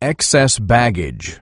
excess baggage.